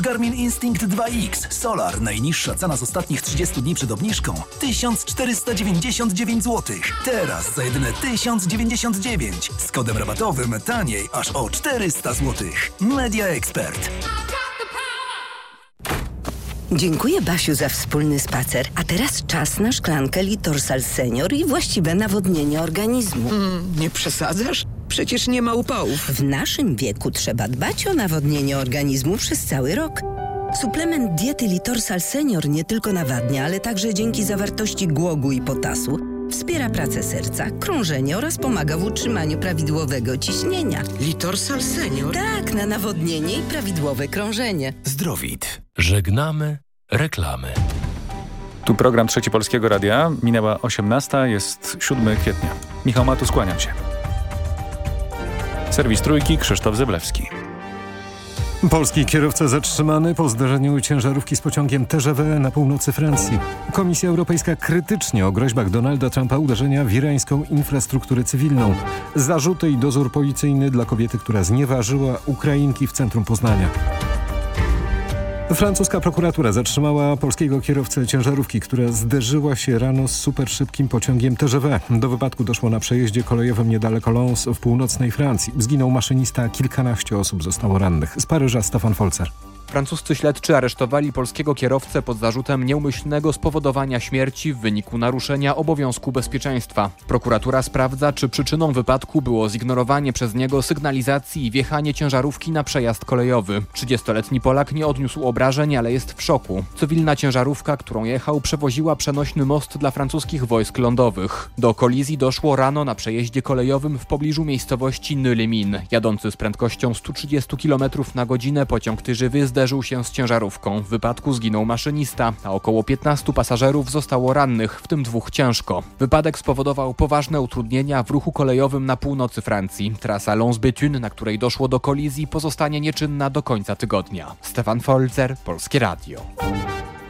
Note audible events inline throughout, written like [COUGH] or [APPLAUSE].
Garmin Instinct 2X Solar. Najniższa cena z ostatnich 30 dni przed obniżką 1499 zł. Teraz za jedyne 1099. Z kodem rabatowym taniej aż o 400 zł. Media Expert. Dziękuję Basiu za wspólny spacer. A teraz czas na szklankę Litorsal Senior i właściwe nawodnienie organizmu. Mm, nie przesadzasz? Przecież nie ma upałów. W naszym wieku trzeba dbać o nawodnienie organizmu przez cały rok. Suplement diety Litorsal Senior nie tylko nawadnia, ale także dzięki zawartości głogu i potasu wspiera pracę serca, krążenie oraz pomaga w utrzymaniu prawidłowego ciśnienia. Litorsal Senior? Tak, na nawodnienie i prawidłowe krążenie. Zdrowit. Żegnamy reklamy. Tu program Trzeci Polskiego Radia. Minęła 18, jest 7 kwietnia. Michał Matu, skłaniam się. Serwis Trójki, Krzysztof Zeblewski. Polski kierowca zatrzymany po zdarzeniu ciężarówki z pociągiem TGV na północy Francji. Komisja Europejska krytycznie o groźbach Donalda Trumpa uderzenia w irańską infrastrukturę cywilną. Zarzuty i dozór policyjny dla kobiety, która znieważyła Ukrainki w centrum Poznania. Francuska prokuratura zatrzymała polskiego kierowcę ciężarówki, która zderzyła się rano z superszybkim pociągiem TGV. Do wypadku doszło na przejeździe kolejowym niedaleko Lens w północnej Francji. Zginął maszynista, kilkanaście osób zostało rannych. Z Paryża Stefan Folzer. Francuscy śledczy aresztowali polskiego kierowcę pod zarzutem nieumyślnego spowodowania śmierci w wyniku naruszenia obowiązku bezpieczeństwa. Prokuratura sprawdza, czy przyczyną wypadku było zignorowanie przez niego sygnalizacji i wjechanie ciężarówki na przejazd kolejowy. 30-letni Polak nie odniósł obrażeń, ale jest w szoku. Cywilna ciężarówka, którą jechał, przewoziła przenośny most dla francuskich wojsk lądowych. Do kolizji doszło rano na przejeździe kolejowym w pobliżu miejscowości Nylemin. Jadący z prędkością 130 km na godzinę pociąg tyżywy zderzył się z ciężarówką. W wypadku zginął maszynista, a około 15 pasażerów zostało rannych, w tym dwóch ciężko. Wypadek spowodował poważne utrudnienia w ruchu kolejowym na północy Francji. Trasa Lons-Béthune, na której doszło do kolizji, pozostanie nieczynna do końca tygodnia. Stefan Folzer, Polskie Radio.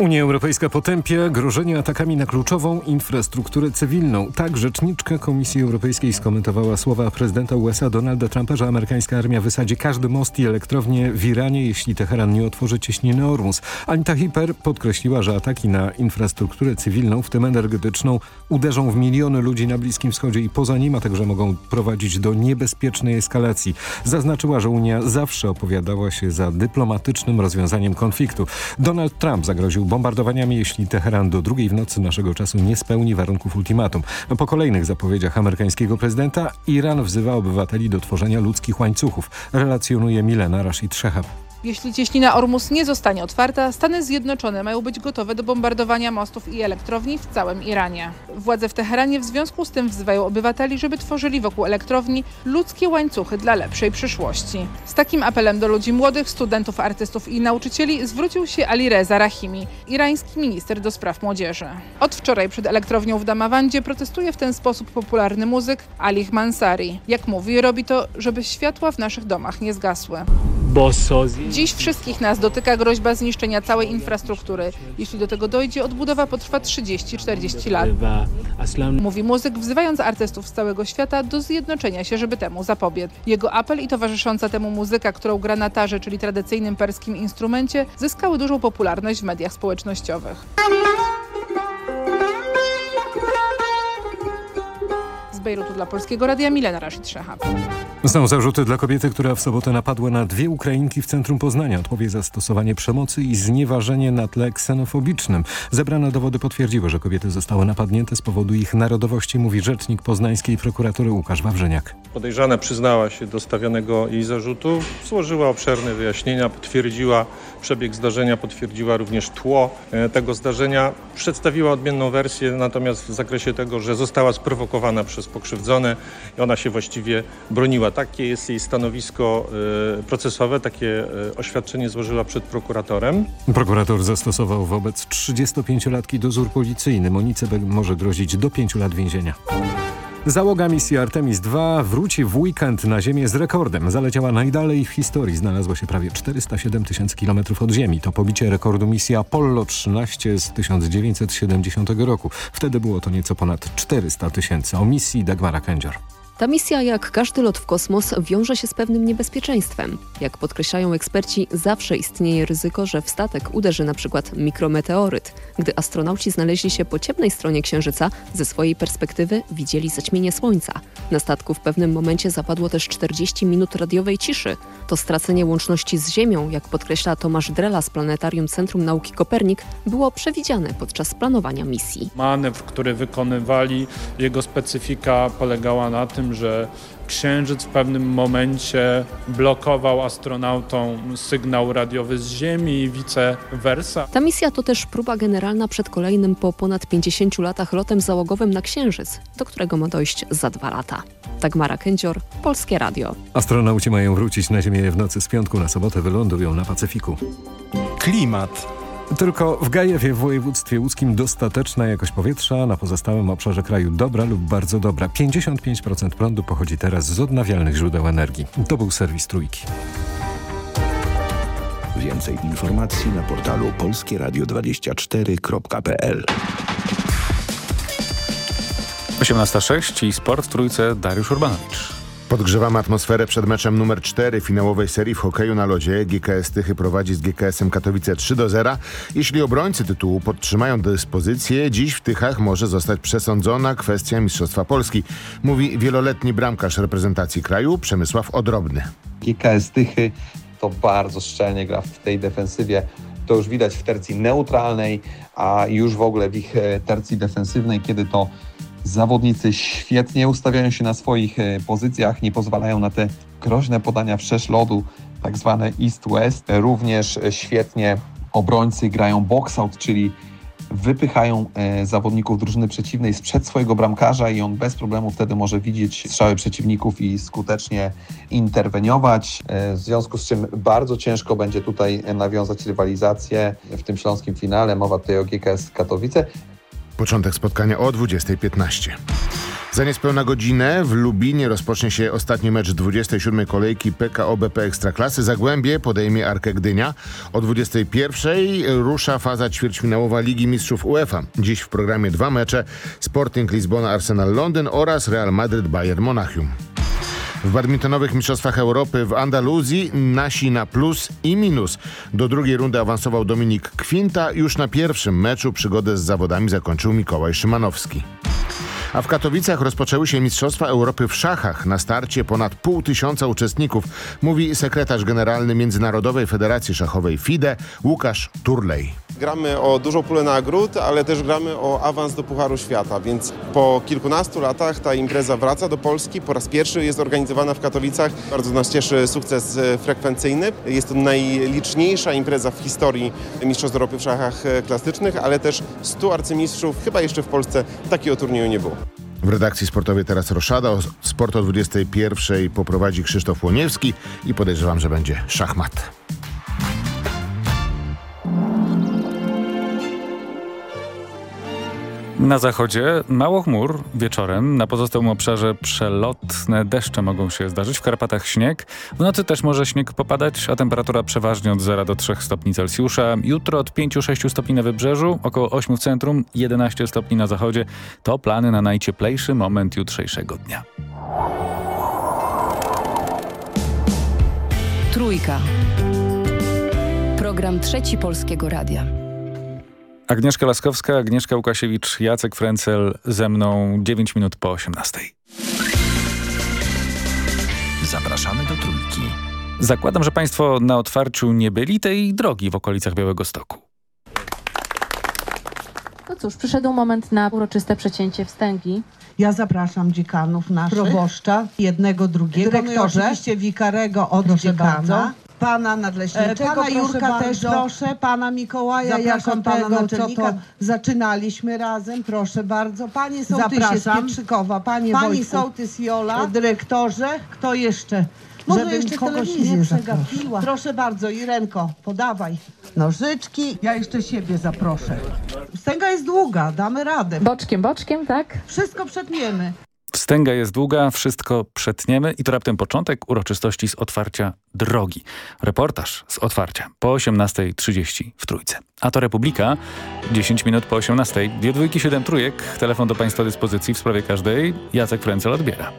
Unia Europejska potępia grożenie atakami na kluczową infrastrukturę cywilną. Tak rzeczniczka Komisji Europejskiej skomentowała słowa prezydenta USA Donalda Trumpa, że amerykańska armia wysadzi każdy most i elektrownię w Iranie, jeśli Teheran nie otworzy cieśniny Ormus. Anita Hiper podkreśliła, że ataki na infrastrukturę cywilną, w tym energetyczną, uderzą w miliony ludzi na Bliskim Wschodzie i poza nim, a także mogą prowadzić do niebezpiecznej eskalacji. Zaznaczyła, że Unia zawsze opowiadała się za dyplomatycznym rozwiązaniem konfliktu. Donald Trump zagroził bombardowaniami, jeśli Teheran do drugiej w nocy naszego czasu nie spełni warunków ultimatum. Po kolejnych zapowiedziach amerykańskiego prezydenta Iran wzywa obywateli do tworzenia ludzkich łańcuchów, relacjonuje Milena Rashid Shehab. Jeśli cieśnina Ormus nie zostanie otwarta, Stany Zjednoczone mają być gotowe do bombardowania mostów i elektrowni w całym Iranie. Władze w Teheranie w związku z tym wzywają obywateli, żeby tworzyli wokół elektrowni ludzkie łańcuchy dla lepszej przyszłości. Z takim apelem do ludzi młodych, studentów, artystów i nauczycieli zwrócił się Ali Reza Rahimi, irański minister do spraw młodzieży. Od wczoraj przed elektrownią w Damawandzie protestuje w ten sposób popularny muzyk Ali Mansari. Jak mówi, robi to, żeby światła w naszych domach nie zgasły. Dziś wszystkich nas dotyka groźba zniszczenia całej infrastruktury. Jeśli do tego dojdzie, odbudowa potrwa 30-40 lat. Mówi muzyk, wzywając artystów z całego świata do zjednoczenia się, żeby temu zapobiec. Jego apel i towarzysząca temu muzyka, którą gra na tarze, czyli tradycyjnym perskim instrumencie, zyskały dużą popularność w mediach społecznościowych. Z Bejrutu dla Polskiego Radia Milena Rashid Shehab. Są zarzuty dla kobiety, która w sobotę napadła na dwie Ukrainki w centrum Poznania. Odpowie za stosowanie przemocy i znieważenie na tle ksenofobicznym. Zebrane dowody potwierdziły, że kobiety zostały napadnięte z powodu ich narodowości, mówi rzecznik poznańskiej prokuratury Łukasz Wawrzyniak. Podejrzana przyznała się do stawianego jej zarzutu, złożyła obszerne wyjaśnienia, potwierdziła przebieg zdarzenia, potwierdziła również tło e, tego zdarzenia. Przedstawiła odmienną wersję, natomiast w zakresie tego, że została sprowokowana przez pokrzywdzone i ona się właściwie broniła. Takie jest jej stanowisko e, procesowe, takie e, oświadczenie złożyła przed prokuratorem. Prokurator zastosował wobec 35-latki dozór policyjny. Monice może grozić do 5 lat więzienia. Załoga misji Artemis II wróci w weekend na Ziemię z rekordem. Zaleciała najdalej w historii. Znalazło się prawie 407 tysięcy kilometrów od Ziemi. To pobicie rekordu misji Apollo 13 z 1970 roku. Wtedy było to nieco ponad 400 tysięcy. O misji Dagmara Kędzior. Ta misja, jak każdy lot w kosmos, wiąże się z pewnym niebezpieczeństwem. Jak podkreślają eksperci, zawsze istnieje ryzyko, że w statek uderzy przykład mikrometeoryt. Gdy astronauci znaleźli się po ciemnej stronie Księżyca, ze swojej perspektywy widzieli zaćmienie Słońca. Na statku w pewnym momencie zapadło też 40 minut radiowej ciszy. To stracenie łączności z Ziemią, jak podkreśla Tomasz Drela z Planetarium Centrum Nauki Kopernik, było przewidziane podczas planowania misji. Manewr, który wykonywali, jego specyfika polegała na tym, że Księżyc w pewnym momencie blokował astronautom sygnał radiowy z Ziemi i vice versa. Ta misja to też próba generalna przed kolejnym po ponad 50 latach lotem załogowym na Księżyc, do którego ma dojść za dwa lata. Dagmara Kędzior, Polskie Radio. Astronauci mają wrócić na Ziemię w nocy z piątku na sobotę, wylądują na Pacyfiku. Klimat. Tylko w Gajewie w województwie łódzkim dostateczna jakość powietrza, na pozostałym obszarze kraju dobra lub bardzo dobra. 55% prądu pochodzi teraz z odnawialnych źródeł energii. To był serwis Trójki. Więcej informacji na portalu polskieradio24.pl 18.06 i sport w Trójce Dariusz Urbanowicz. Podgrzewamy atmosferę przed meczem numer 4 finałowej serii w hokeju na lodzie. GKS Tychy prowadzi z GKS-em Katowice 3 do 0. Jeśli obrońcy tytułu podtrzymają dyspozycję, dziś w Tychach może zostać przesądzona kwestia Mistrzostwa Polski, mówi wieloletni bramkarz reprezentacji kraju Przemysław Odrobny. GKS Tychy to bardzo szczelnie gra w tej defensywie. To już widać w tercji neutralnej, a już w ogóle w ich e, tercji defensywnej, kiedy to Zawodnicy świetnie ustawiają się na swoich e, pozycjach, nie pozwalają na te groźne podania wszerz lodu, tak zwane east-west. Również świetnie obrońcy grają box-out, czyli wypychają e, zawodników drużyny przeciwnej sprzed swojego bramkarza i on bez problemu wtedy może widzieć strzały przeciwników i skutecznie interweniować. E, w związku z czym bardzo ciężko będzie tutaj nawiązać rywalizację w tym śląskim finale. Mowa tutaj o GKS Katowice. Początek spotkania o 20.15. Za niespełna godzinę w Lubinie rozpocznie się ostatni mecz 27. kolejki PKO BP Ekstraklasy. Zagłębie podejmie Arkę Gdynia. O 21.00 rusza faza ćwierćfinałowa Ligi Mistrzów UEFA. Dziś w programie dwa mecze Sporting Lizbona Arsenal Londyn oraz Real Madrid Bayern Monachium. W badmintonowych Mistrzostwach Europy w Andaluzji nasi na plus i minus. Do drugiej rundy awansował Dominik Kwinta. Już na pierwszym meczu przygodę z zawodami zakończył Mikołaj Szymanowski. A w Katowicach rozpoczęły się Mistrzostwa Europy w szachach. Na starcie ponad pół tysiąca uczestników, mówi sekretarz generalny Międzynarodowej Federacji Szachowej FIDE Łukasz Turlej. Gramy o dużą pulę nagród, ale też gramy o awans do Pucharu Świata, więc po kilkunastu latach ta impreza wraca do Polski. Po raz pierwszy jest organizowana w Katowicach. Bardzo nas cieszy sukces e, frekwencyjny. Jest to najliczniejsza impreza w historii Mistrzostw Europy w szachach e, klasycznych, ale też 100 arcymistrzów. Chyba jeszcze w Polsce takiego turnieju nie było. W redakcji sportowej teraz Roszada. Sport o 21 poprowadzi Krzysztof Łoniewski i podejrzewam, że będzie szachmat. Na zachodzie mało chmur wieczorem, na pozostałym obszarze przelotne deszcze mogą się zdarzyć, w Karpatach śnieg. W nocy też może śnieg popadać, a temperatura przeważnie od 0 do 3 stopni Celsjusza. Jutro od 5-6 stopni na wybrzeżu, około 8 w centrum, 11 stopni na zachodzie. To plany na najcieplejszy moment jutrzejszego dnia. Trójka. Program Trzeci Polskiego Radia. Agnieszka Laskowska, Agnieszka Łukasiewicz, Jacek Frencel ze mną 9 minut po 18. Zapraszamy do Trójki. Zakładam, że Państwo na otwarciu nie byli tej drogi w okolicach Białego Stoku. No cóż, przyszedł moment na uroczyste przecięcie wstęgi. Ja zapraszam dziekanów naszych. Proboszcza, jednego, drugiego. Dyrektorze. No i oczywiście wikarego od proszę dziekana. Bardzo. Pana nadleśniczego, e, pana Jurka bardzo. też proszę, pana Mikołaja Zapraszam jako pana naczelnika. Co to zaczynaliśmy razem, proszę bardzo. Panie sołtysie z Pietrzykowa, panie Pani Wojtku, sołtys Jola, dyrektorze, kto jeszcze? Może Żebym jeszcze kogoś nie przegapiła. Proszę bardzo, Irenko, podawaj nożyczki. Ja jeszcze siebie zaproszę. Wstęga jest długa, damy radę. Boczkiem, boczkiem, tak? Wszystko przetniemy. Wstęga jest długa, wszystko przetniemy i to raptem początek uroczystości z otwarcia drogi. Reportaż z otwarcia po 18.30 w Trójce. A to Republika, 10 minut po 18. Dwie dwójki, siedem trójek. Telefon do Państwa dyspozycji w sprawie każdej. Jacek Frencel odbiera.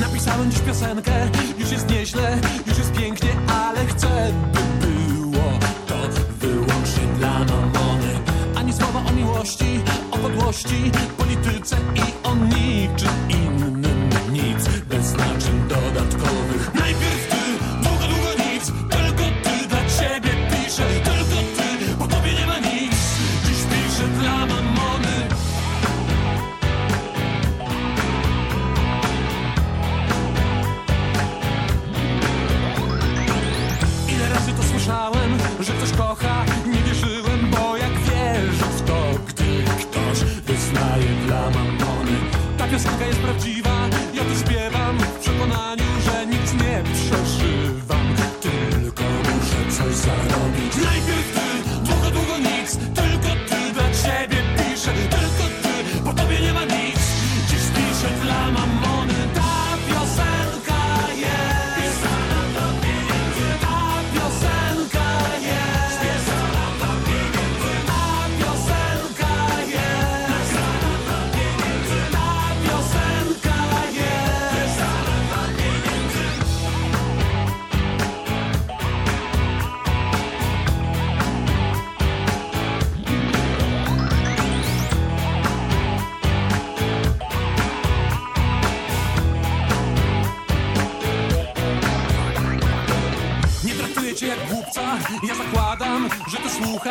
Napisałem dziś piosenkę o podłości, polityce i o niczym innym. Nic bez znaczeń dodatkowych. Najpierw ty, długo, długo nic, tylko ty dla ciebie piszę, tylko ty, po tobie nie ma nic. Dziś piszę dla mamony. Ile razy to słyszałem, że ktoś kocha,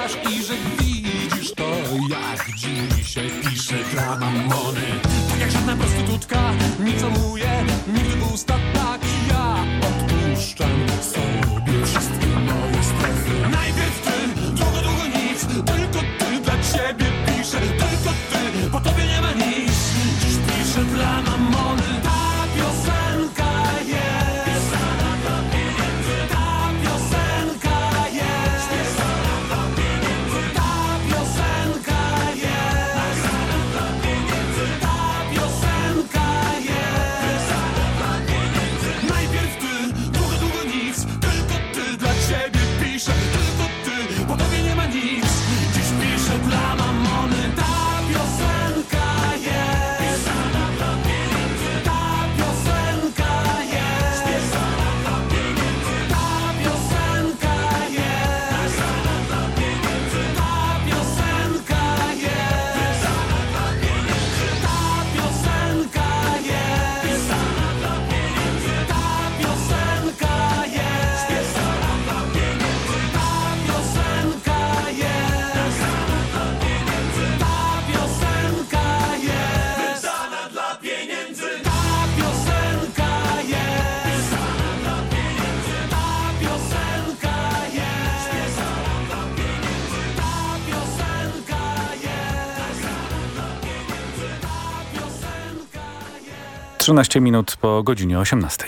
i że widzisz to, jak dzisiaj piszę dla mamony. 13 minut po godzinie 18.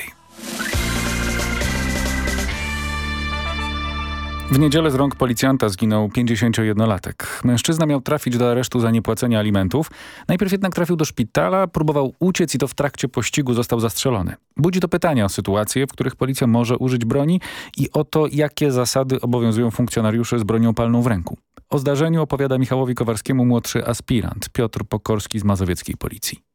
W niedzielę z rąk policjanta zginął 51-latek. Mężczyzna miał trafić do aresztu za niepłacenie alimentów. Najpierw jednak trafił do szpitala, próbował uciec i to w trakcie pościgu został zastrzelony. Budzi to pytania o sytuacje, w których policja może użyć broni i o to, jakie zasady obowiązują funkcjonariuszy z bronią palną w ręku. O zdarzeniu opowiada Michałowi Kowarskiemu młodszy aspirant Piotr Pokorski z mazowieckiej policji.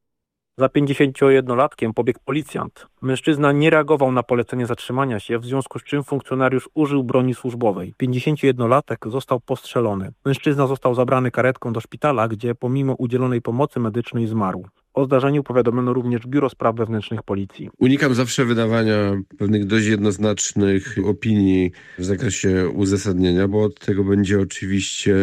Za 51-latkiem pobiegł policjant. Mężczyzna nie reagował na polecenie zatrzymania się, w związku z czym funkcjonariusz użył broni służbowej. 51-latek został postrzelony. Mężczyzna został zabrany karetką do szpitala, gdzie pomimo udzielonej pomocy medycznej zmarł. O zdarzeniu powiadomiono również Biuro Spraw Wewnętrznych Policji. Unikam zawsze wydawania pewnych dość jednoznacznych opinii w zakresie uzasadnienia, bo od tego będzie oczywiście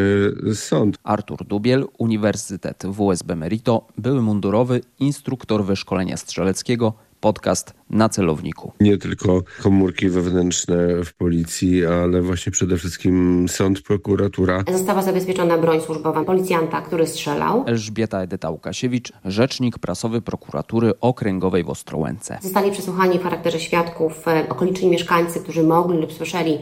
sąd. Artur Dubiel, Uniwersytet WSB Merito, były mundurowy, instruktor wyszkolenia strzeleckiego, podcast na celowniku. Nie tylko komórki wewnętrzne w policji, ale właśnie przede wszystkim sąd, prokuratura. Została zabezpieczona broń służbowa policjanta, który strzelał. Elżbieta Edyta Łukasiewicz, rzecznik prasowy prokuratury okręgowej w Ostrołęce. Zostali przesłuchani w charakterze świadków e, okoliczni mieszkańcy, którzy mogli lub słyszeli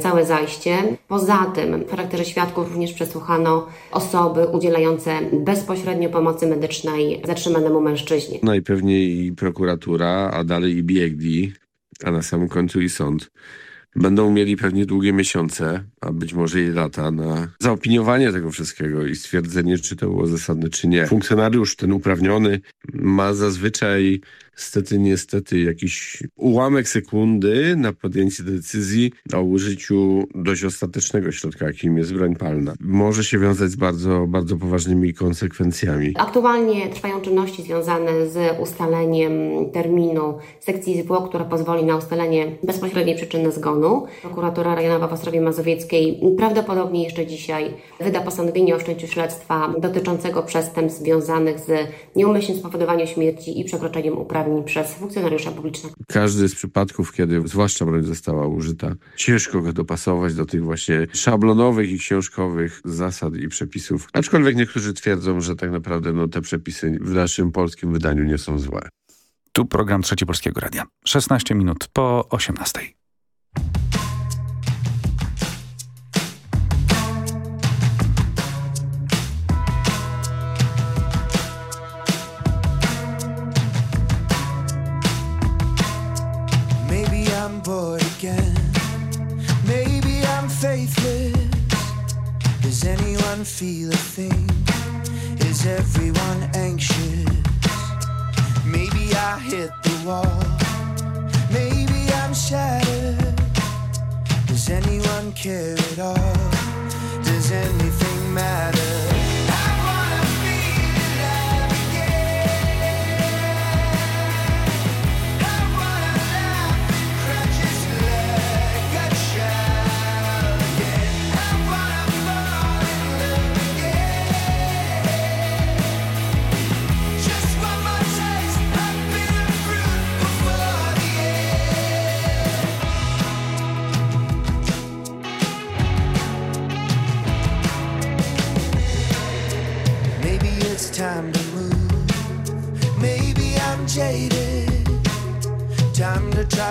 całe zajście. Poza tym w charakterze świadków również przesłuchano osoby udzielające bezpośrednio pomocy medycznej zatrzymanemu mężczyźnie. Najpewniej i prokuratura, a dalej i biegli, a na samym końcu i sąd. Będą mieli pewnie długie miesiące, a być może i lata na zaopiniowanie tego wszystkiego i stwierdzenie, czy to było zasadne, czy nie. Funkcjonariusz ten uprawniony ma zazwyczaj Niestety, niestety jakiś ułamek sekundy na podjęcie decyzji o użyciu dość ostatecznego środka, jakim jest broń palna. Może się wiązać z bardzo, bardzo poważnymi konsekwencjami. Aktualnie trwają czynności związane z ustaleniem terminu sekcji zwłok, która pozwoli na ustalenie bezpośredniej przyczyny zgonu. Prokuratura rejonowa w Ostrowie Mazowieckiej prawdopodobnie jeszcze dzisiaj wyda postanowienie o wszczęciu śledztwa dotyczącego przestępstw związanych z nieumyślnym spowodowaniem śmierci i przekroczeniem uprawnień przez funkcjonariusza publicznego. Każdy z przypadków, kiedy zwłaszcza broń została użyta, ciężko go dopasować do tych właśnie szablonowych i książkowych zasad i przepisów. Aczkolwiek niektórzy twierdzą, że tak naprawdę no, te przepisy w naszym polskim wydaniu nie są złe. Tu program Trzeci Polskiego Radia. 16 minut po 18. Feel a thing? Is everyone anxious? Maybe I hit the wall. Maybe I'm shattered. Does anyone care at all? Does anything matter?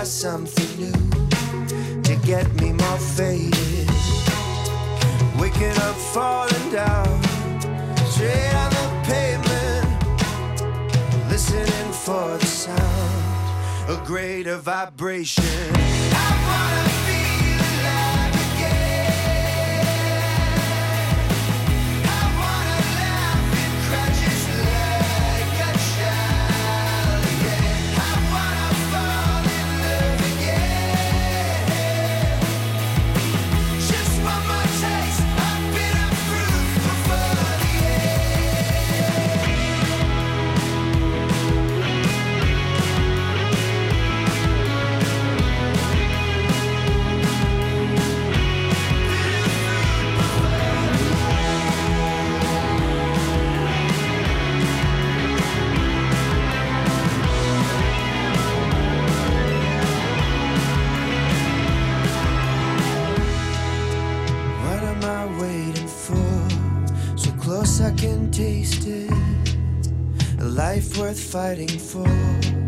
Try something new to get me more faded. Waking up, falling down, straight on the pavement. Listening for the sound, a greater vibration. I can taste it. A life worth fighting for.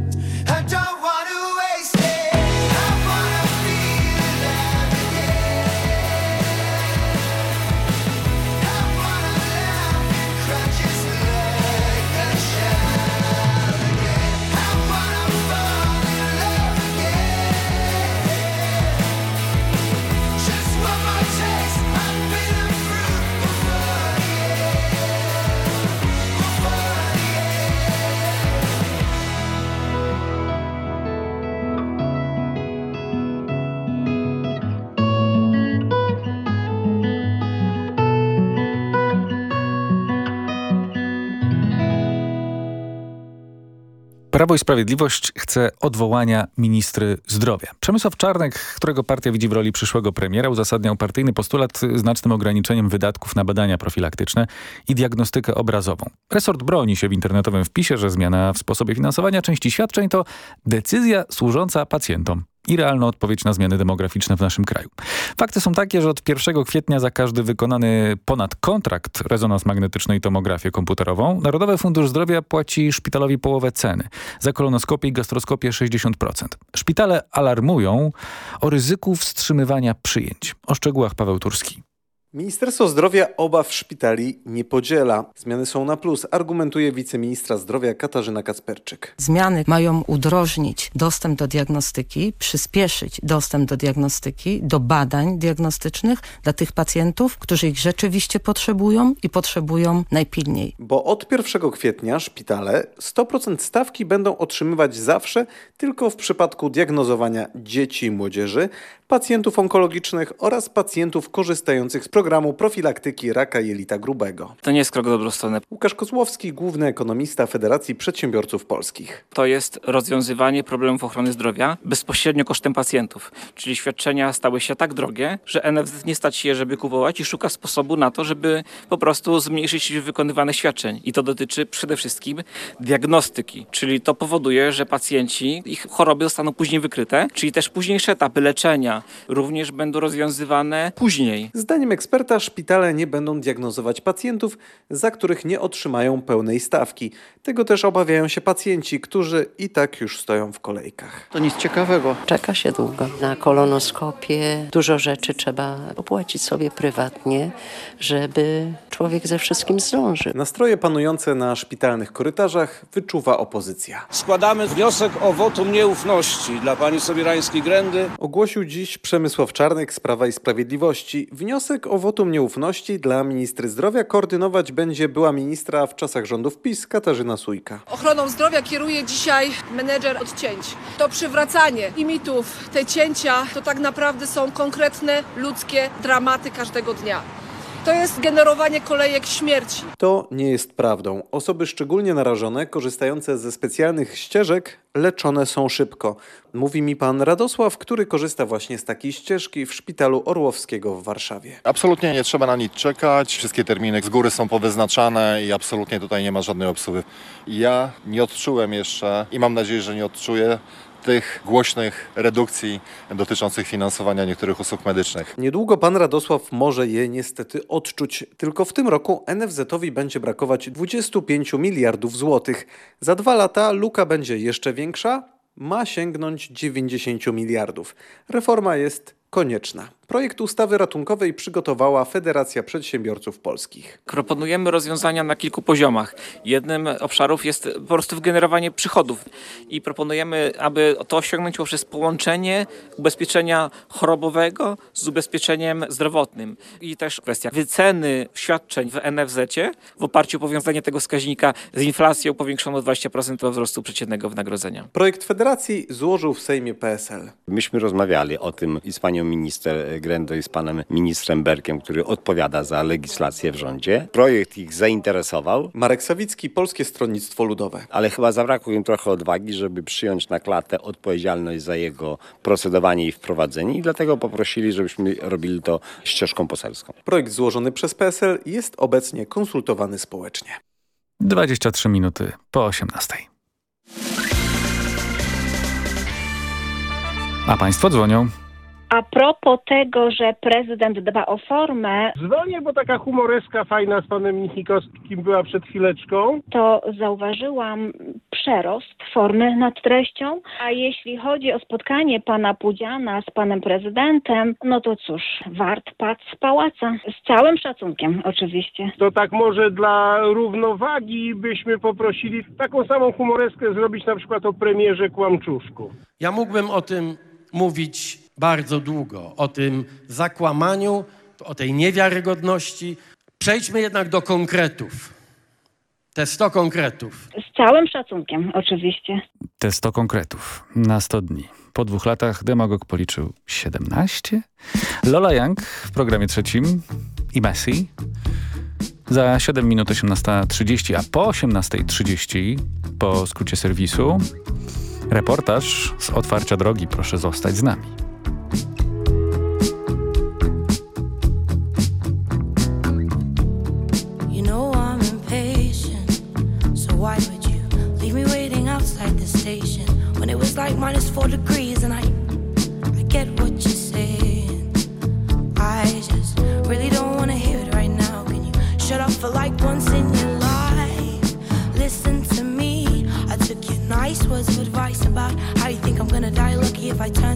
Prawo i Sprawiedliwość chce odwołania ministry zdrowia. Przemysław Czarnek, którego partia widzi w roli przyszłego premiera, uzasadniał partyjny postulat znacznym ograniczeniem wydatków na badania profilaktyczne i diagnostykę obrazową. Resort broni się w internetowym wpisie, że zmiana w sposobie finansowania części świadczeń to decyzja służąca pacjentom i realna odpowiedź na zmiany demograficzne w naszym kraju. Fakty są takie, że od 1 kwietnia za każdy wykonany ponad kontrakt rezonans magnetyczny i tomografię komputerową Narodowy Fundusz Zdrowia płaci szpitalowi połowę ceny. Za kolonoskopię i gastroskopię 60%. Szpitale alarmują o ryzyku wstrzymywania przyjęć. O szczegółach Paweł Turski. Ministerstwo Zdrowia obaw szpitali nie podziela. Zmiany są na plus, argumentuje wiceministra zdrowia Katarzyna Kacperczyk. Zmiany mają udrożnić dostęp do diagnostyki, przyspieszyć dostęp do diagnostyki, do badań diagnostycznych dla tych pacjentów, którzy ich rzeczywiście potrzebują i potrzebują najpilniej. Bo od 1 kwietnia szpitale 100% stawki będą otrzymywać zawsze, tylko w przypadku diagnozowania dzieci i młodzieży, pacjentów onkologicznych oraz pacjentów korzystających z programu profilaktyki raka jelita grubego. To nie jest krok w dobrą stronę. Łukasz Kozłowski, główny ekonomista Federacji Przedsiębiorców Polskich. To jest rozwiązywanie problemów ochrony zdrowia bezpośrednio kosztem pacjentów. Czyli świadczenia stały się tak drogie, że NFZ nie stać się, żeby kupować i szuka sposobu na to, żeby po prostu zmniejszyć liczbę wykonywanych świadczeń. I to dotyczy przede wszystkim diagnostyki. Czyli to powoduje, że pacjenci, ich choroby zostaną później wykryte, czyli też późniejsze etapy leczenia również będą rozwiązywane później. Zdaniem eksperta szpitale nie będą diagnozować pacjentów, za których nie otrzymają pełnej stawki. Tego też obawiają się pacjenci, którzy i tak już stoją w kolejkach. To nic ciekawego. Czeka się długo na kolonoskopię. Dużo rzeczy trzeba opłacić sobie prywatnie, żeby człowiek ze wszystkim zdążył. Nastroje panujące na szpitalnych korytarzach wyczuwa opozycja. Składamy wniosek o wotum nieufności dla pani Sobierańskiej-Grędy. Ogłosił dziś Przemysław Czarnek z Prawa i Sprawiedliwości. Wniosek o wotum nieufności dla ministry zdrowia koordynować będzie była ministra w czasach rządów PiS Katarzyna Sujka. Ochroną zdrowia kieruje dzisiaj menedżer od cięć. To przywracanie limitów, te cięcia to tak naprawdę są konkretne ludzkie dramaty każdego dnia. To jest generowanie kolejek śmierci. To nie jest prawdą. Osoby szczególnie narażone, korzystające ze specjalnych ścieżek, leczone są szybko. Mówi mi pan Radosław, który korzysta właśnie z takiej ścieżki w szpitalu Orłowskiego w Warszawie. Absolutnie nie trzeba na nic czekać. Wszystkie terminy z góry są powyznaczane i absolutnie tutaj nie ma żadnej obsługi. Ja nie odczułem jeszcze i mam nadzieję, że nie odczuję tych głośnych redukcji dotyczących finansowania niektórych usług medycznych. Niedługo pan Radosław może je niestety odczuć. Tylko w tym roku NFZ-owi będzie brakować 25 miliardów złotych. Za dwa lata luka będzie jeszcze większa, ma sięgnąć 90 miliardów. Reforma jest konieczna. Projekt ustawy ratunkowej przygotowała Federacja Przedsiębiorców Polskich. Proponujemy rozwiązania na kilku poziomach. Jednym obszarów jest po prostu wygenerowanie przychodów i proponujemy, aby to osiągnąć poprzez połączenie ubezpieczenia chorobowego z ubezpieczeniem zdrowotnym i też kwestia wyceny świadczeń w NFZ-cie w oparciu o powiązanie tego wskaźnika z inflacją powiększono 20% do wzrostu przeciętnego wynagrodzenia. Projekt Federacji złożył w Sejmie PSL. Myśmy rozmawiali o tym i z panią minister Grendo i z panem ministrem Berkiem, który odpowiada za legislację w rządzie. Projekt ich zainteresował. Marek Sawicki, Polskie Stronnictwo Ludowe. Ale chyba zabrakło im trochę odwagi, żeby przyjąć na klatę odpowiedzialność za jego procedowanie i wprowadzenie i dlatego poprosili, żebyśmy robili to ścieżką poselską. Projekt złożony przez PSL jest obecnie konsultowany społecznie. 23 minuty po 18. A państwo dzwonią. A propos tego, że prezydent dba o formę, Dzwonię, bo taka humoreska fajna z panem Michnikowskim była przed chwileczką. to zauważyłam przerost formy nad treścią. A jeśli chodzi o spotkanie pana Pudziana z panem prezydentem, no to cóż, wart pac z pałaca. Z całym szacunkiem oczywiście. To tak może dla równowagi byśmy poprosili taką samą humoreskę zrobić na przykład o premierze Kłamczuszku. Ja mógłbym o tym mówić bardzo długo, o tym zakłamaniu, o tej niewiarygodności. Przejdźmy jednak do konkretów. Te 100 konkretów. Z całym szacunkiem oczywiście. Te 100 konkretów na 100 dni. Po dwóch latach demagog policzył 17. Lola Young w programie trzecim i Messi. Za 7 minut 18.30, a po 18.30 po skrócie serwisu reportaż z otwarcia drogi. Proszę zostać z nami. Minus four degrees? And I, I get what you're saying. I just really don't wanna hear it right now. Can you shut up for like once in your life? Listen to me. I took your nice words of advice about how you think I'm gonna die lucky if I turn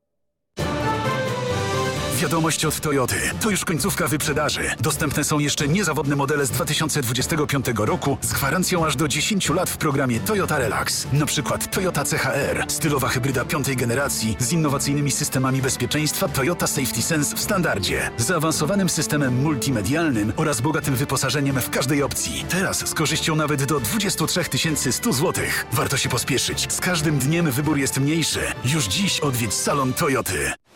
Wiadomość od Toyoty. To już końcówka wyprzedaży. Dostępne są jeszcze niezawodne modele z 2025 roku z gwarancją aż do 10 lat w programie Toyota Relax. Na przykład Toyota CHR, stylowa hybryda piątej generacji z innowacyjnymi systemami bezpieczeństwa Toyota Safety Sense w standardzie, zaawansowanym systemem multimedialnym oraz bogatym wyposażeniem w każdej opcji. Teraz z korzyścią nawet do 23 100 zł. Warto się pospieszyć. Z każdym dniem wybór jest mniejszy. Już dziś odwiedź salon Toyoty.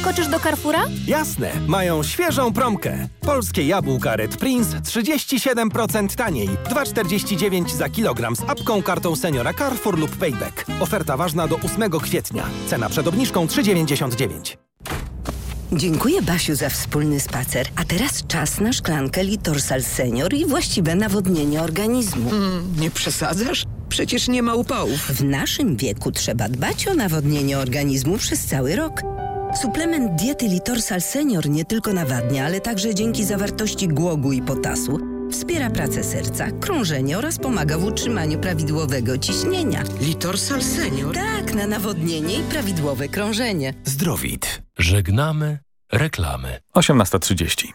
Skoczysz do Carrefoura? Jasne, mają świeżą promkę. Polskie jabłka Red Prince 37% taniej. 2,49 za kilogram z apką, kartą seniora Carrefour lub Payback. Oferta ważna do 8 kwietnia. Cena przed obniżką 3,99. Dziękuję Basiu za wspólny spacer, a teraz czas na szklankę Litorsal Senior i właściwe nawodnienie organizmu. Mm, nie przesadzasz? Przecież nie ma upałów. W naszym wieku trzeba dbać o nawodnienie organizmu przez cały rok. Suplement diety Litorsal Senior nie tylko nawadnia, ale także dzięki zawartości głogu i potasu wspiera pracę serca, krążenie oraz pomaga w utrzymaniu prawidłowego ciśnienia. Litorsal Senior? Tak, na nawodnienie i prawidłowe krążenie. Zdrowit. Żegnamy reklamy. 18.30.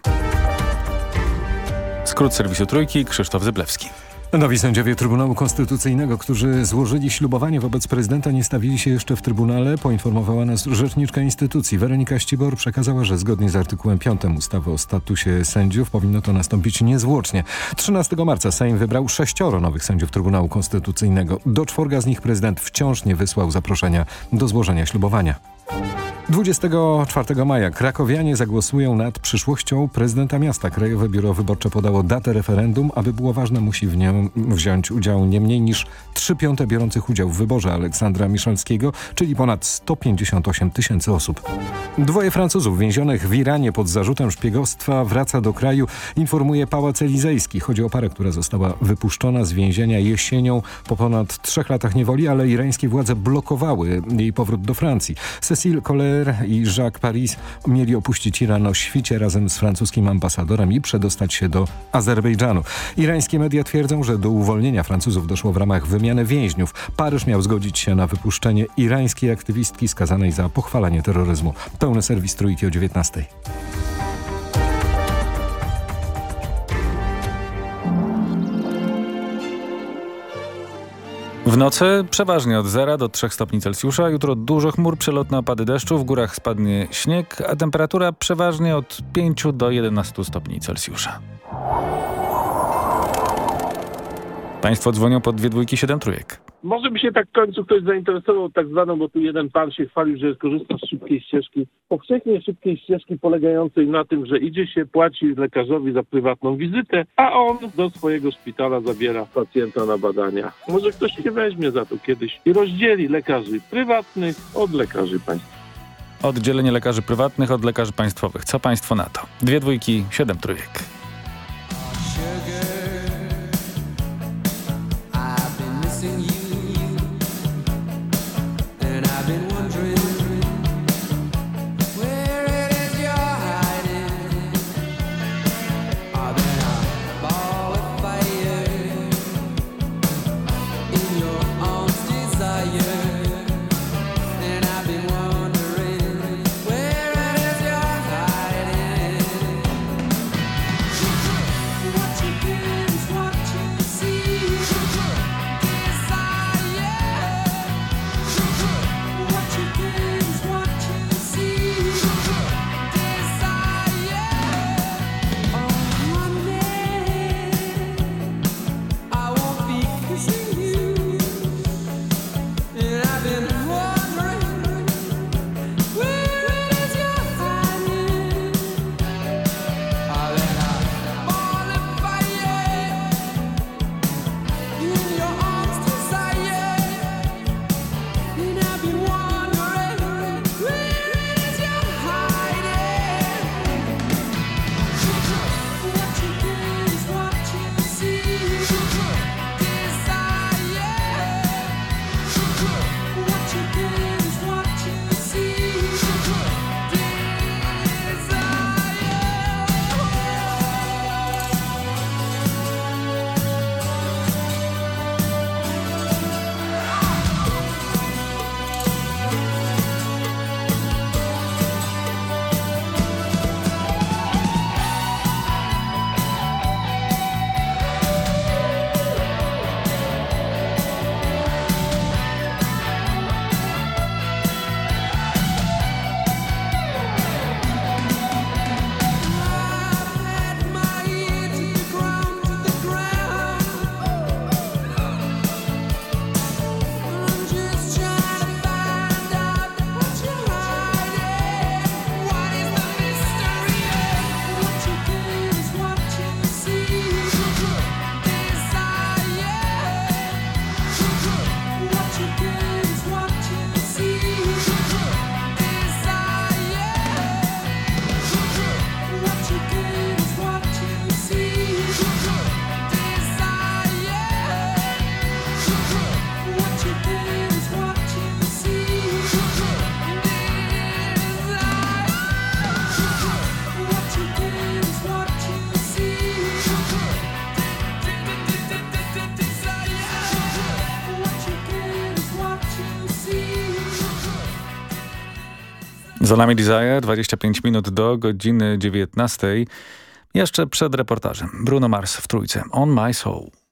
Skrót serwisu Trójki, Krzysztof Zyblewski. Nowi sędziowie Trybunału Konstytucyjnego, którzy złożyli ślubowanie wobec prezydenta, nie stawili się jeszcze w Trybunale, poinformowała nas rzeczniczka instytucji. Weronika Ścibor przekazała, że zgodnie z artykułem 5 ustawy o statusie sędziów powinno to nastąpić niezwłocznie. 13 marca Sejm wybrał sześcioro nowych sędziów Trybunału Konstytucyjnego. Do czworga z nich prezydent wciąż nie wysłał zaproszenia do złożenia ślubowania. 24 maja krakowianie zagłosują nad przyszłością prezydenta miasta. Krajowe Biuro Wyborcze podało datę referendum. Aby było ważne, musi w nią wziąć udział nie mniej niż 3 piąte biorących udział w wyborze Aleksandra Miszalskiego, czyli ponad 158 tysięcy osób. Dwoje Francuzów więzionych w Iranie pod zarzutem szpiegostwa wraca do kraju, informuje Pałac Elizejski. Chodzi o parę, która została wypuszczona z więzienia jesienią po ponad trzech latach niewoli, ale irańskie władze blokowały jej powrót do Francji. Cécile Collet i Jacques Paris mieli opuścić Iran o świcie razem z francuskim ambasadorem i przedostać się do Azerbejdżanu. Irańskie media twierdzą, że do uwolnienia Francuzów doszło w ramach wymiany więźniów. Paryż miał zgodzić się na wypuszczenie irańskiej aktywistki skazanej za pochwalanie terroryzmu. Pełny serwis Trójki o 19. W nocy przeważnie od 0 do 3 stopni Celsjusza. Jutro dużo chmur, przelotne opady deszczu, w górach spadnie śnieg, a temperatura przeważnie od 5 do 11 stopni Celsjusza. Państwo dzwonią pod dwie dwójki 7 trójek. Może by się tak w końcu ktoś zainteresował tak zwaną, bo tu jeden pan się chwalił, że korzysta z szybkiej ścieżki. Powszechnie szybkiej ścieżki polegającej na tym, że idzie się, płaci lekarzowi za prywatną wizytę, a on do swojego szpitala zabiera pacjenta na badania. Może ktoś się weźmie za to kiedyś i rozdzieli lekarzy prywatnych od lekarzy państwowych. Oddzielenie lekarzy prywatnych od lekarzy państwowych. Co państwo na to? Dwie dwójki, siedem trójek. Za nami Desire, 25 minut do godziny 19. Jeszcze przed reportażem. Bruno Mars w trójce. On My Soul.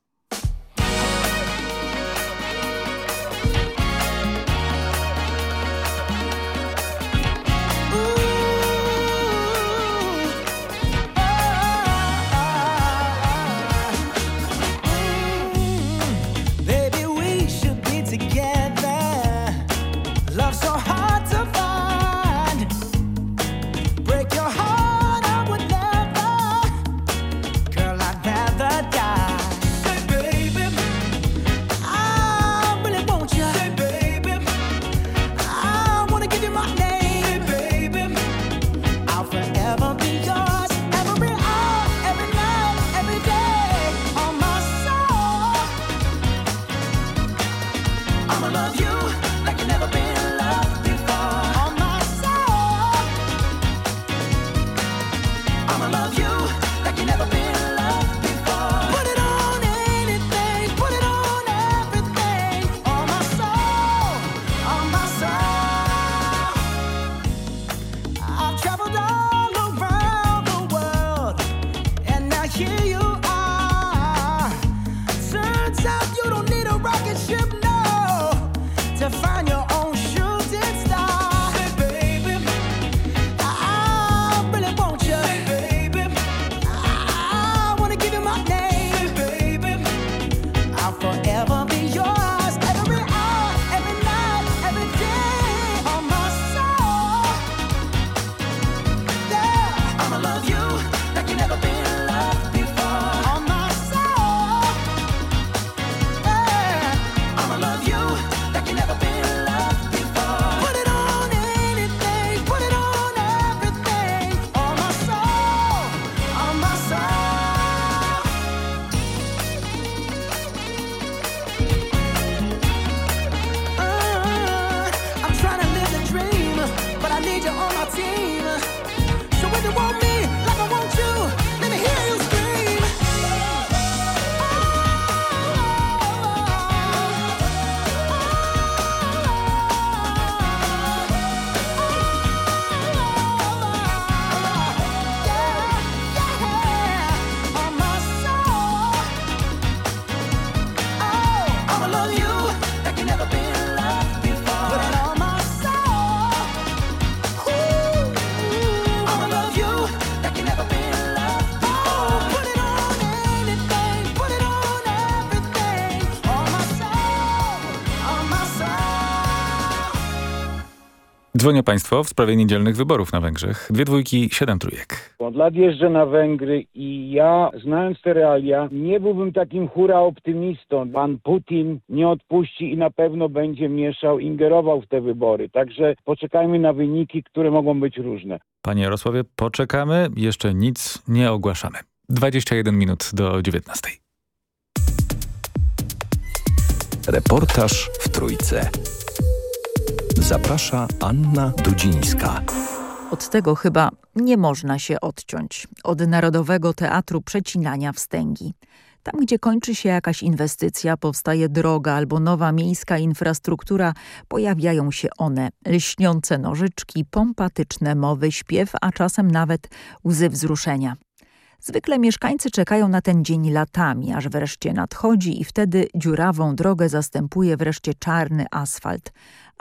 Dzwonią Państwo w sprawie niedzielnych wyborów na Węgrzech. Dwie dwójki, siedem trójek. Od lat jeżdżę na Węgry i ja, znając te realia, nie byłbym takim hura optymistą. Pan Putin nie odpuści i na pewno będzie mieszał, ingerował w te wybory. Także poczekajmy na wyniki, które mogą być różne. Panie Jarosławie, poczekamy. Jeszcze nic nie ogłaszamy. 21 minut do 19. Reportaż w Trójce. Zaprasza Anna Dudzińska. Od tego chyba nie można się odciąć. Od Narodowego Teatru Przecinania Wstęgi. Tam, gdzie kończy się jakaś inwestycja, powstaje droga albo nowa miejska infrastruktura, pojawiają się one. Lśniące nożyczki, pompatyczne mowy, śpiew, a czasem nawet łzy wzruszenia. Zwykle mieszkańcy czekają na ten dzień latami, aż wreszcie nadchodzi i wtedy dziurawą drogę zastępuje wreszcie czarny asfalt.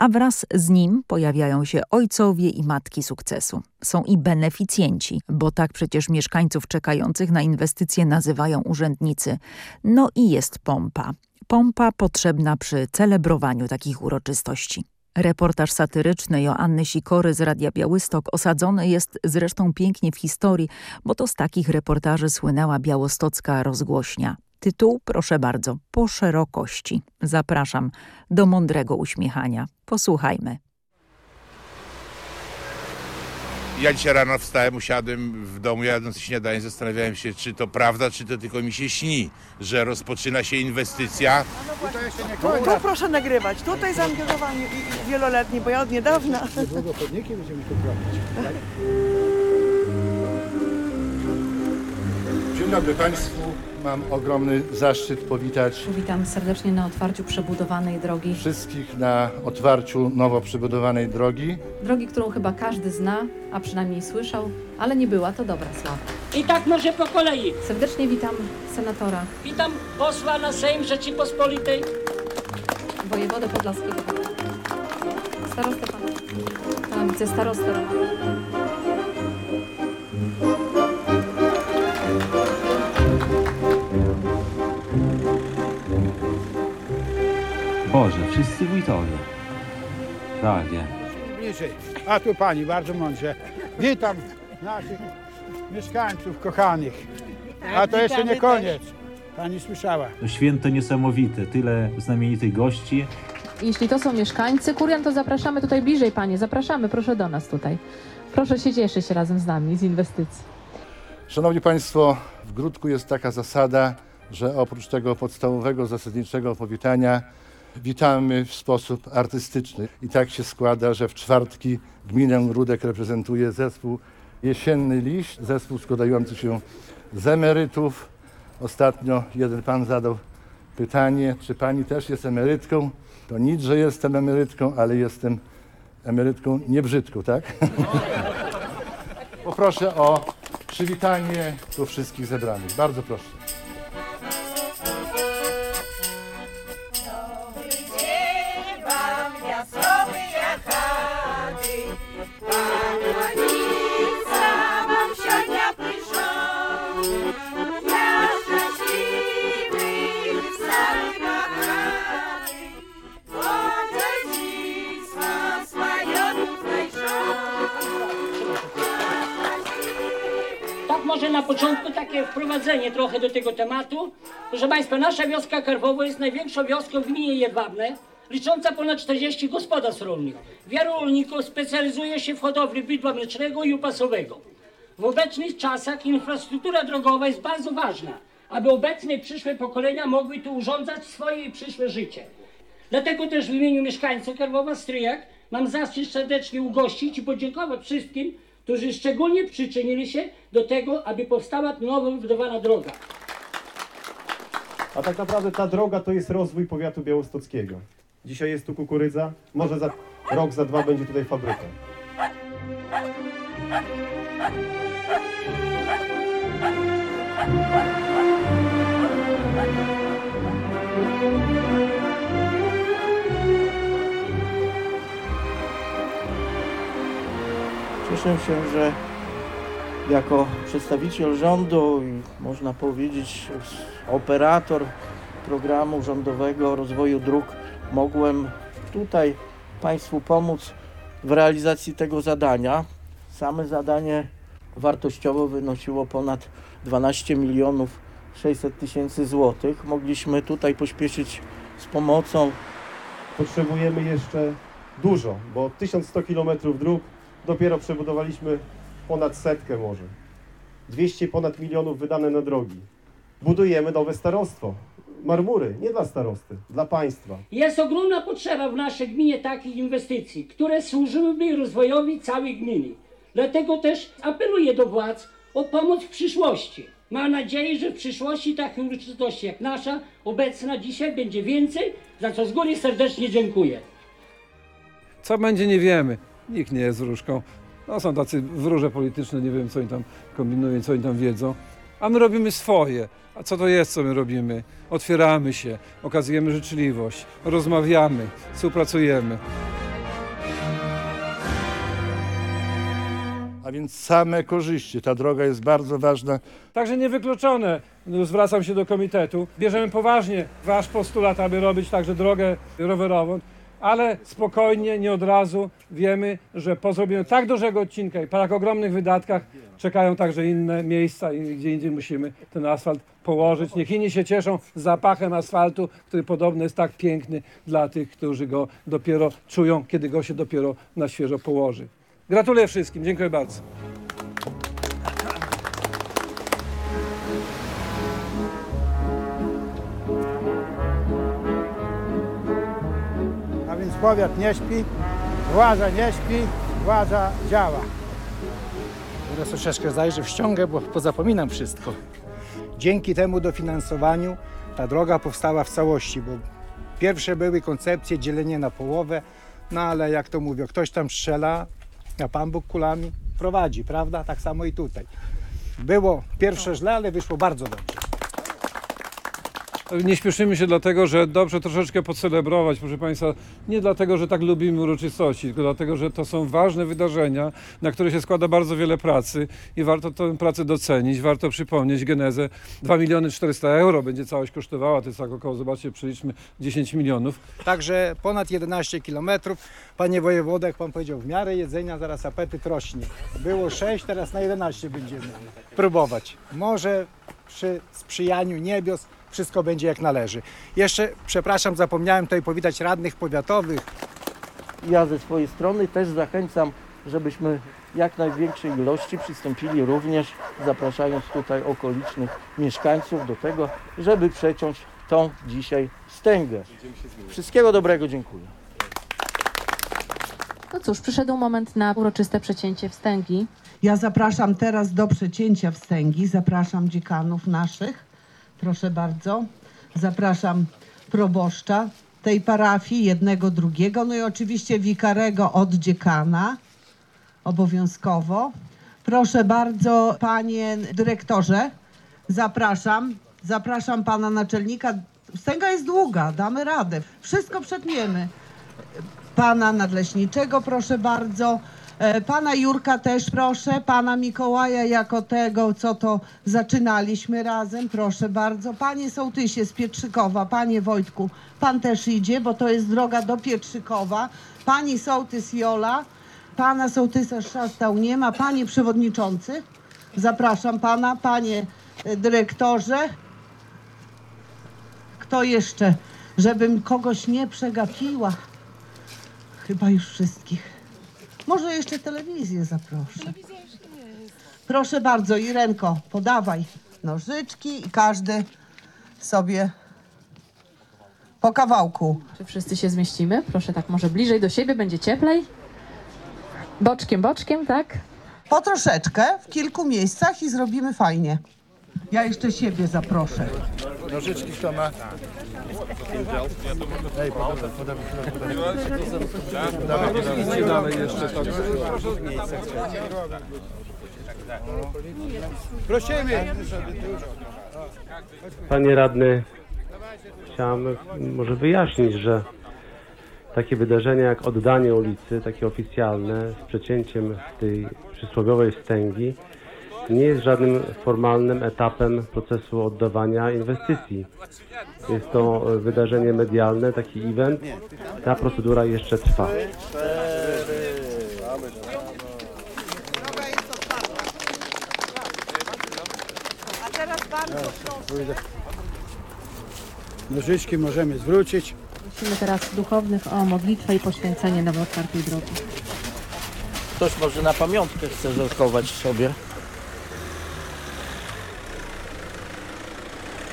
A wraz z nim pojawiają się ojcowie i matki sukcesu. Są i beneficjenci, bo tak przecież mieszkańców czekających na inwestycje nazywają urzędnicy. No i jest pompa. Pompa potrzebna przy celebrowaniu takich uroczystości. Reportaż satyryczny Joanny Sikory z Radia Białystok osadzony jest zresztą pięknie w historii, bo to z takich reportaży słynęła białostocka rozgłośnia. Tytuł, proszę bardzo, po szerokości. Zapraszam do mądrego uśmiechania. Posłuchajmy. Ja dzisiaj rano wstałem, usiadłem w domu jadąc śniadanie, zastanawiałem się, czy to prawda, czy to tylko mi się śni, że rozpoczyna się inwestycja. Tu proszę nagrywać. Tutaj zaangażowanie i- i wieloletnie, bo ja od niedawna. Chodniki będziemy tu robić. Dzień dobry Państwu. Mam ogromny zaszczyt powitać Witam serdecznie na otwarciu przebudowanej drogi. wszystkich na otwarciu nowo przebudowanej drogi. Drogi, którą chyba każdy zna, a przynajmniej słyszał, ale nie była to dobra sława. I tak może po kolei. Serdecznie witam senatora, Witam posła na Sejm Rzeczypospolitej. wojewodę podlaskiego, starostę pana, pana wicestarostę Romana. Boże, wszyscy wójtowie. Prawie. Bliżej. A tu pani, bardzo mądrze. Witam naszych mieszkańców kochanych. A to jeszcze nie koniec. Pani słyszała. To święto niesamowite, tyle znamienitych gości. Jeśli to są mieszkańcy Kurian, to zapraszamy tutaj bliżej, panie. Zapraszamy, proszę do nas tutaj. Proszę się cieszyć razem z nami z inwestycji. Szanowni Państwo, w Grudku jest taka zasada, że oprócz tego podstawowego, zasadniczego powitania witamy w sposób artystyczny. I tak się składa, że w czwartki gminę Grudek reprezentuje zespół Jesienny Liść, zespół składający się z emerytów. Ostatnio jeden pan zadał pytanie, czy pani też jest emerytką? To nic, że jestem emerytką, ale jestem emerytką niebrzydką, tak? [LAUGHS] Poproszę o przywitanie tu wszystkich zebranych. Bardzo proszę. Początku takie wprowadzenie trochę do tego tematu. Proszę Państwa, nasza wioska Karwowo jest największą wioską w gminie Jedwabne, licząca ponad 40 gospodarstw rolnych. Wielu rolników specjalizuje się w hodowli bydła mlecznego i upasowego. W obecnych czasach infrastruktura drogowa jest bardzo ważna, aby obecne i przyszłe pokolenia mogły tu urządzać swoje i przyszłe życie. Dlatego też w imieniu mieszkańców Karwowa Stryjak mam zaszczyt serdecznie ugościć i podziękować wszystkim, którzy szczególnie przyczynili się do tego, aby powstała nowo wybudowana droga. A tak naprawdę ta droga to jest rozwój powiatu białostockiego. Dzisiaj jest tu kukurydza, może za rok, za dwa będzie tutaj fabryka. Cieszę się, że jako przedstawiciel rządu i można powiedzieć operator programu rządowego rozwoju dróg mogłem tutaj Państwu pomóc w realizacji tego zadania. Same zadanie wartościowo wynosiło ponad 12 milionów 600 tysięcy złotych. Mogliśmy tutaj pośpieszyć z pomocą Potrzebujemy jeszcze dużo, bo 1100 km dróg dopiero przebudowaliśmy ponad setkę może. 200 ponad milionów wydane na drogi. Budujemy nowe starostwo. Marmury, nie dla starosty, dla państwa. Jest ogromna potrzeba w naszej gminie takich inwestycji, które służyłyby rozwojowi całej gminy. Dlatego też apeluję do władz o pomoc w przyszłości. Mam nadzieję, że w przyszłości takich uroczystości jak nasza, obecna dzisiaj, będzie więcej, za co z góry serdecznie dziękuję. Co będzie, nie wiemy. Nikt nie jest wróżką. No, są tacy wróże polityczne, nie wiem, co oni tam kombinują, co oni tam wiedzą. A my robimy swoje. A co to jest, co my robimy? Otwieramy się, okazujemy życzliwość, rozmawiamy, współpracujemy. A więc same korzyści. Ta droga jest bardzo ważna. Także niewykluczone, no, zwracam się do komitetu, bierzemy poważnie wasz postulat, aby robić także drogę rowerową, ale spokojnie, nie od razu wiemy, że po zrobieniu tak dużego odcinka i tak ogromnych wydatkach czekają także inne miejsca i gdzie indziej musimy ten asfalt położyć. Niech inni się cieszą zapachem asfaltu, który podobno jest tak piękny dla tych, którzy go dopiero czują, kiedy go się dopiero na świeżo położy. Gratuluję wszystkim, dziękuję bardzo. Powiat nie śpi, władza nie śpi, władza działa. Teraz troszeczkę zajrzę w ściągę, bo pozapominam wszystko. Dzięki temu dofinansowaniu ta droga powstała w całości, bo pierwsze były koncepcje dzielenie na połowę, no ale jak to mówią, ktoś tam strzela, a Pan Bóg kulami prowadzi, prawda? Tak samo i tutaj. Było pierwsze źle, ale wyszło bardzo dobrze. Nie śpieszymy się dlatego, że dobrze troszeczkę pocelebrować, proszę Państwa, nie dlatego, że tak lubimy uroczystości, tylko dlatego, że to są ważne wydarzenia, na które się składa bardzo wiele pracy i warto tę pracę docenić, warto przypomnieć genezę. 2 miliony 400 euro będzie całość kosztowała, to jest tak około, zobaczcie, przeliczmy 10 milionów. Także ponad 11 kilometrów. Panie wojewodo, jak pan powiedział, w miarę jedzenia zaraz apetyt rośnie. Było 6, teraz na 11 będziemy próbować. Może przy sprzyjaniu niebios wszystko będzie jak należy. Jeszcze, przepraszam, zapomniałem tutaj powitać radnych powiatowych. Ja ze swojej strony też zachęcam, żebyśmy jak największej ilości przystąpili również, zapraszając tutaj okolicznych mieszkańców do tego, żeby przeciąć tą dzisiaj wstęgę. Wszystkiego dobrego, dziękuję. No cóż, przyszedł moment na uroczyste przecięcie wstęgi. Ja zapraszam teraz do przecięcia wstęgi. Zapraszam dziekanów naszych. Proszę bardzo. Zapraszam proboszcza tej parafii, jednego, drugiego. No i oczywiście wikarego od dziekana. Obowiązkowo. Proszę bardzo, panie dyrektorze. Zapraszam. Zapraszam pana naczelnika. Wstęga jest długa, damy radę. Wszystko przetniemy pana nadleśniczego, proszę bardzo. E, Pana Jurka też proszę, pana Mikołaja jako tego, co to zaczynaliśmy razem, proszę bardzo. Panie Sołtysie z Pietrzykowa, panie Wojtku, pan też idzie, bo to jest droga do Pietrzykowa. Pani Sołtys Jola, pana Sołtysa Szastał nie ma, panie przewodniczący, zapraszam pana, panie e, dyrektorze. Kto jeszcze, żebym kogoś nie przegapiła? Chyba już wszystkich. Może jeszcze telewizję zaproszę. Proszę bardzo, Irenko, podawaj nożyczki i każdy sobie po kawałku. Czy wszyscy się zmieścimy? Proszę tak może bliżej do siebie, będzie cieplej. Boczkiem, boczkiem, tak? Po troszeczkę, w kilku miejscach i zrobimy fajnie. Ja jeszcze siebie zaproszę. Nożyczki kto ma? Ej, podawaj, podawaj, podawaj. Idźcie dalej jeszcze. tak. Prosimy. Panie radny, chciałem może wyjaśnić, że takie wydarzenia jak oddanie ulicy, takie oficjalne, z przecięciem tej przysłowiowej wstęgi, nie jest żadnym formalnym etapem procesu oddawania inwestycji. Jest to e, wydarzenie medialne, taki event. Ta procedura jeszcze trwa. A teraz bardzo proszę. Nożyczki możemy zwrócić. Prosimy teraz duchownych o modlitwę i poświęcenie nowo otwartej drogi. Ktoś może na pamiątkę chce zachować sobie.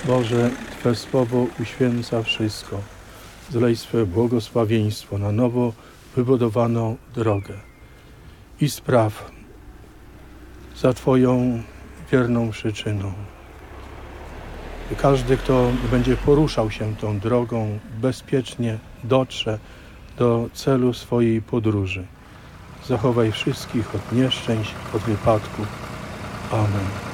Boże, Twe słowo uświęca wszystko. Zlej swe błogosławieństwo na nowo wybudowaną drogę i spraw za Twoją wierną przyczyną. Każdy, kto będzie poruszał się tą drogą, bezpiecznie dotrze do celu swojej podróży. Zachowaj wszystkich od nieszczęść, od wypadków. Amen.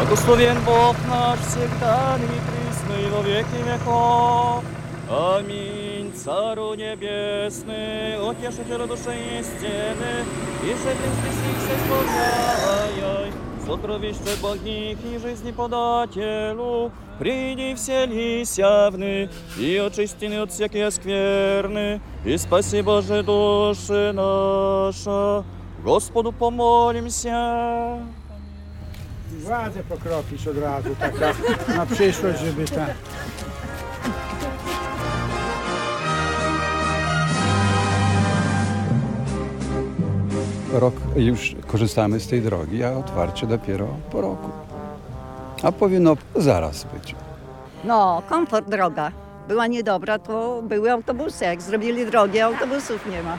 Благословен Бог наш всегда, ныне и присно и во веки веков. Аминь. Цару небесный, утешителю души истины, и же призбесихся исполняй. Сокровище благих и жизни подателю, приди вселися вны, и очисти от всякие скверны, и спаси Боже души наша. Господу помолимся. Władzę pokropić od razu, tak na, na przyszłość, żeby ta... Rok już korzystamy z tej drogi, a otwarcie dopiero po roku. A powinno zaraz być. No, komfort droga. Była niedobra, to były autobusy. Jak zrobili drogi, autobusów nie ma.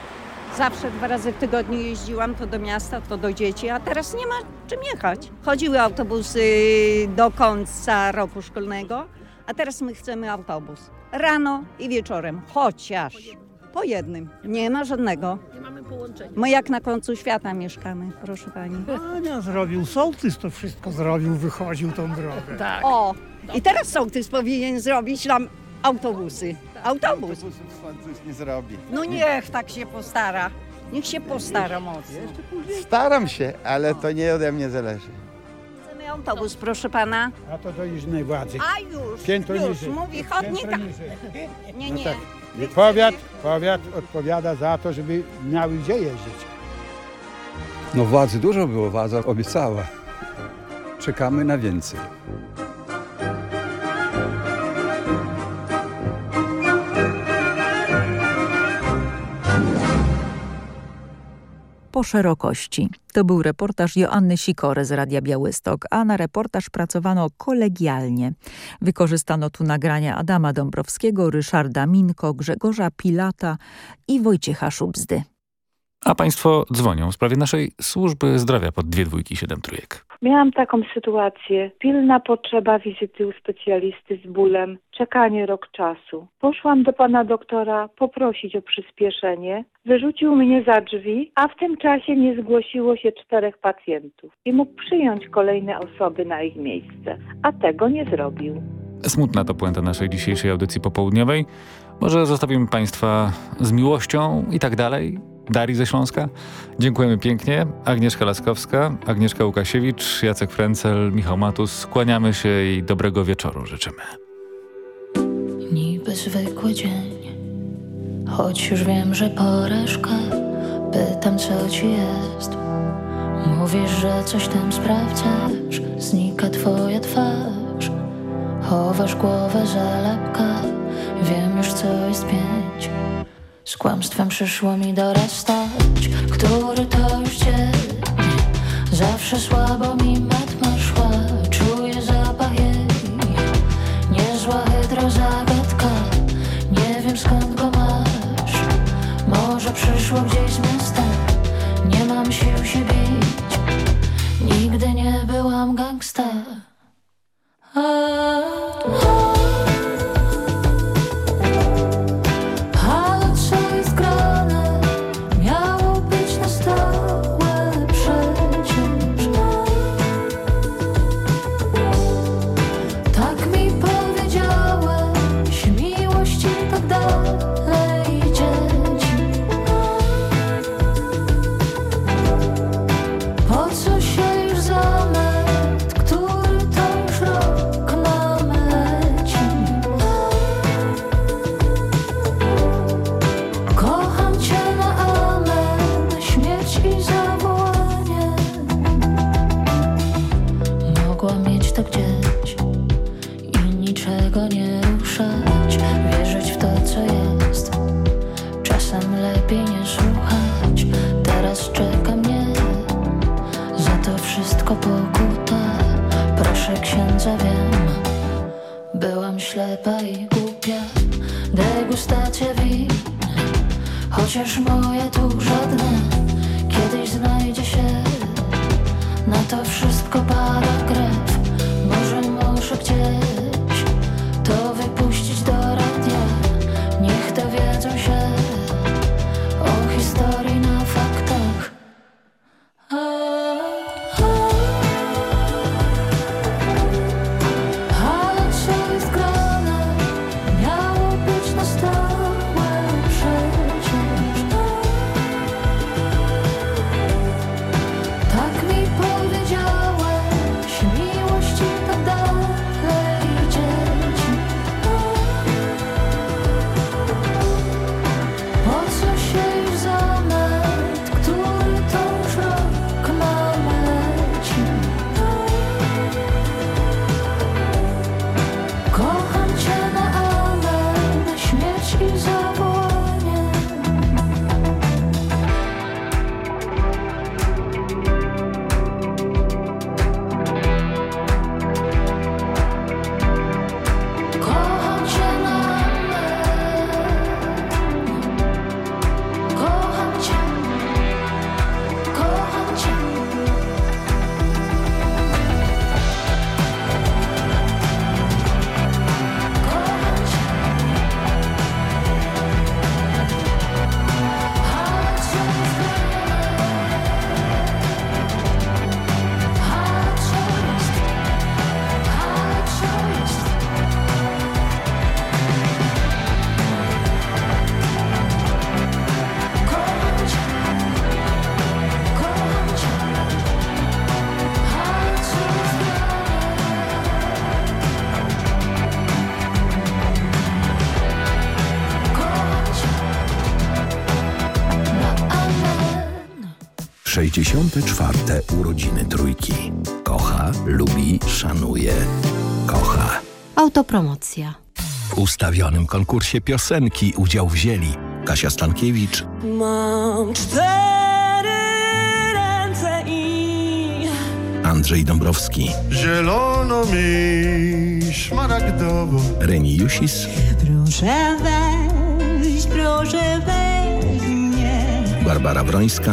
Zawsze dwa razy w tygodniu jeździłam to do miasta, to do dzieci, a teraz nie ma czym jechać. Chodziły autobusy do końca roku szkolnego, a teraz my chcemy autobus. Rano i wieczorem, chociaż po jednym. Nie ma żadnego. Nie mamy połączenia. My jak na końcu świata mieszkamy, proszę pani. Ania zrobił, sołtys to wszystko zrobił, wychodził tą drogę. Tak. O, i teraz sołtys powinien zrobić nam autobusy. Autobus. Sołtys nie zrobi. No niech tak się postara. Niech się postara mocno. Staram się, ale to nie ode mnie zależy. Chcemy autobus, proszę pana. A to do innej władzy. A już, Piętro już, niżej. mówi. Piętro niżej. [LAUGHS] Nie, No nie. tak. Powiat, powiat odpowiada za to, żeby miały gdzie jeździć. No władzy dużo było, władza obiecała. Czekamy na więcej. Po szerokości. To był reportaż Joanny Sikory z Radia Białystok, a na reportaż pracowano kolegialnie. Wykorzystano tu nagrania Adama Dąbrowskiego, Ryszarda Minko, Grzegorza Pilata i Wojciecha Szubzdy. A państwo dzwonią w sprawie naszej służby zdrowia pod dwie dwójki siedem trójek. Miałam taką sytuację. Pilna potrzeba wizyty u specjalisty z bólem. Czekanie rok czasu. Poszłam do pana doktora poprosić o przyspieszenie. Wyrzucił mnie za drzwi, a w tym czasie nie zgłosiło się czterech pacjentów i mógł przyjąć kolejne osoby na ich miejsce, a tego nie zrobił. Smutna to puenta naszej dzisiejszej audycji popołudniowej. Może zostawimy państwa z miłością i tak dalej. Darii ze Śląska. Dziękujemy pięknie. Agnieszka Laskowska, Agnieszka Łukasiewicz, Jacek Frencel, Michał Matus. Kłaniamy się i dobrego wieczoru życzymy. Niby zwykły dzień, choć już wiem, że porażka. Pytam, co ci jest. Mówisz, że coś tam sprawdzasz. Znika twoja twarz. Chowasz głowę za lepka. Wiem już, co jest pięć. Z kłamstwem przyszło mi dorastać, który to już dzień. Zawsze słabo mi matma szła, czuję zapach jej. Niezła hydro zagadka, nie wiem skąd go masz. Może przyszło gdzieś z miasta, nie mam sił się bić. Nigdy nie byłam gangsta. Chociaż moje tu Autopromocja. W ustawionym konkursie piosenki udział wzięli Kasia Stankiewicz, Mam cztery ręce i Andrzej Dąbrowski, zielono mi szmaragdowo. Reni Jusis, Proszę weź, proszę weź mnie. Barbara Wrońska,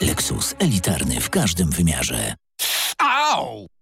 Lexus elitarny w każdym wymiarze. Au!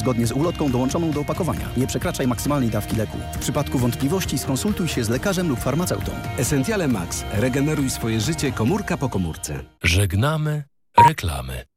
zgodnie z ulotką dołączoną do opakowania. Nie przekraczaj maksymalnej dawki leku. W przypadku wątpliwości skonsultuj się z lekarzem lub farmaceutą. Essentiale Max. Regeneruj swoje życie komórka po komórce. Żegnamy reklamy.